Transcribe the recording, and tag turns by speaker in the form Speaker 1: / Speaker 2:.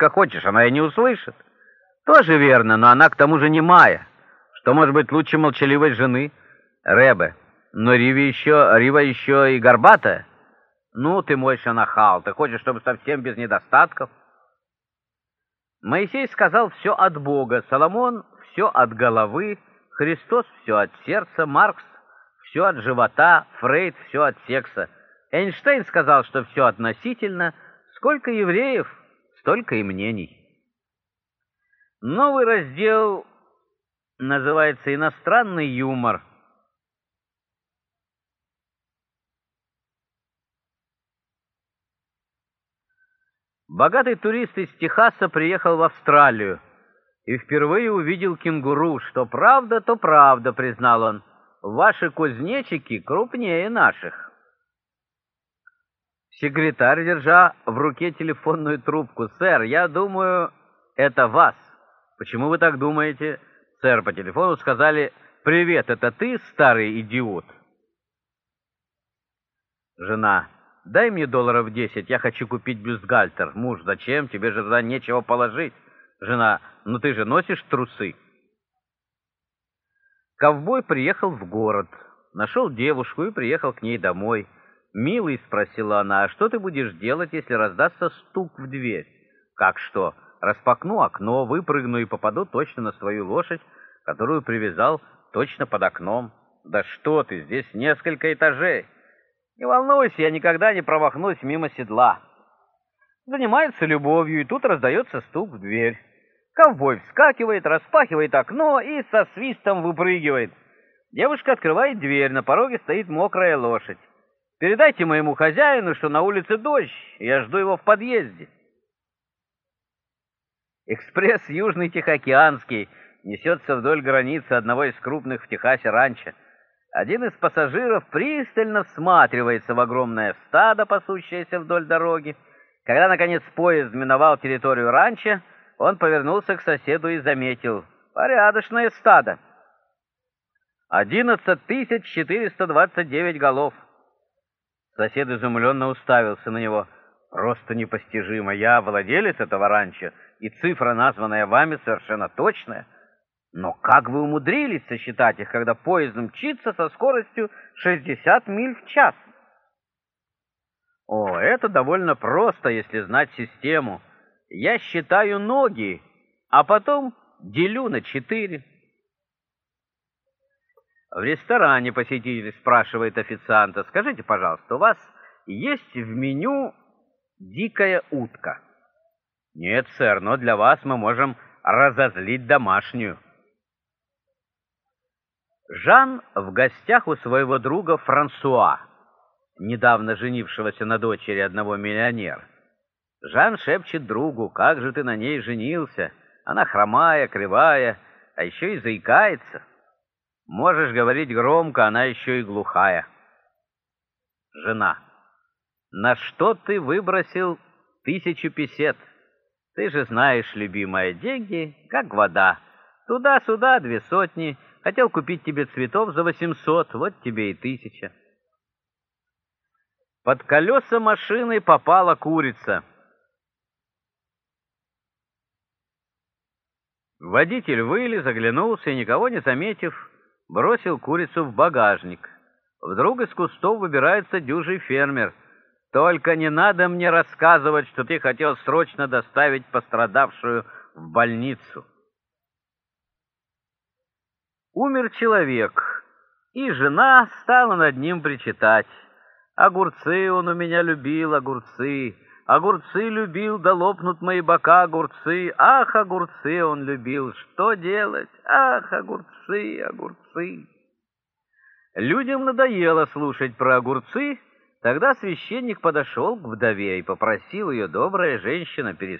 Speaker 1: сколько хочешь, она и не услышит. Тоже верно, но она к тому же не Майя. Что может быть лучше молчаливой жены? Ребе, но Рива еще, Рива еще и горбатая. Ну, ты мой шанахал, ты хочешь, чтобы совсем без недостатков? Моисей сказал все от Бога, Соломон все от головы, Христос все от сердца, Маркс все от живота, Фрейд все от секса. Эйнштейн сказал, что все относительно. Сколько евреев, столько и мнений. Новый раздел называется «Иностранный юмор». Богатый турист из Техаса приехал в Австралию и впервые увидел кенгуру. Что правда, то правда, признал он. Ваши кузнечики крупнее наших. Секретарь, держа в руке телефонную трубку. «Сэр, я думаю, это вас». «Почему вы так думаете?» «Сэр, по телефону сказали, привет, это ты, старый идиот?» Жена. Дай мне долларов десять, я хочу купить бюстгальтер. Муж, зачем? Тебе же туда нечего положить. Жена, ну ты же носишь трусы. Ковбой приехал в город, нашел девушку и приехал к ней домой. «Милый», — спросила она, — «а что ты будешь делать, если раздастся стук в дверь?» «Как что? Распакну окно, выпрыгну и попаду точно на свою лошадь, которую привязал точно под окном». «Да что ты, здесь несколько этажей!» Не волнуйся, я никогда не промахнусь мимо седла. Занимается любовью, и тут раздается стук в дверь. Ковбой вскакивает, распахивает окно и со свистом выпрыгивает. Девушка открывает дверь, на пороге стоит мокрая лошадь. Передайте моему хозяину, что на улице дождь, я жду его в подъезде. Экспресс Южный Тихоокеанский несется вдоль границы одного из крупных в Техасе ранчо. Один из пассажиров пристально всматривается в огромное стадо, пасущееся вдоль дороги. Когда, наконец, поезд миновал территорию ранчо, он повернулся к соседу и заметил. «Порядочное стадо!» «Одиннадцать тысяч четыреста двадцать девять голов!» Сосед изумленно уставился на него. «Просто непостижимо! Я владелец этого ранчо, и цифра, названная вами, совершенно точная!» Но как вы умудрились сосчитать их, когда поезд мчится со скоростью 60 миль в час? О, это довольно просто, если знать систему. Я считаю ноги, а потом делю на четыре. В ресторане посетитель спрашивает официанта, скажите, пожалуйста, у вас есть в меню дикая утка? Нет, сэр, но для вас мы можем разозлить домашнюю. Жан в гостях у своего друга Франсуа, недавно женившегося на дочери одного миллионера. Жан шепчет другу, как же ты на ней женился? Она хромая, кривая, а еще и заикается. Можешь говорить громко, она еще и глухая. Жена. На что ты выбросил тысячу песет? Ты же знаешь, любимая, деньги, как вода. Туда-сюда две сотни — Хотел купить тебе цветов за восемьсот, вот тебе и тысяча. Под колеса машины попала курица. Водитель вылез, оглянулся и, никого не заметив, бросил курицу в багажник. Вдруг из кустов выбирается дюжий фермер. «Только не надо мне рассказывать, что ты хотел срочно доставить пострадавшую в больницу». Умер человек, и жена стала над ним причитать. Огурцы он у меня любил, огурцы, огурцы любил, да лопнут мои бока огурцы. Ах, огурцы он любил, что делать? Ах, огурцы, огурцы. Людям надоело слушать про огурцы, тогда священник подошел к вдове и попросил ее, добрая женщина, перестать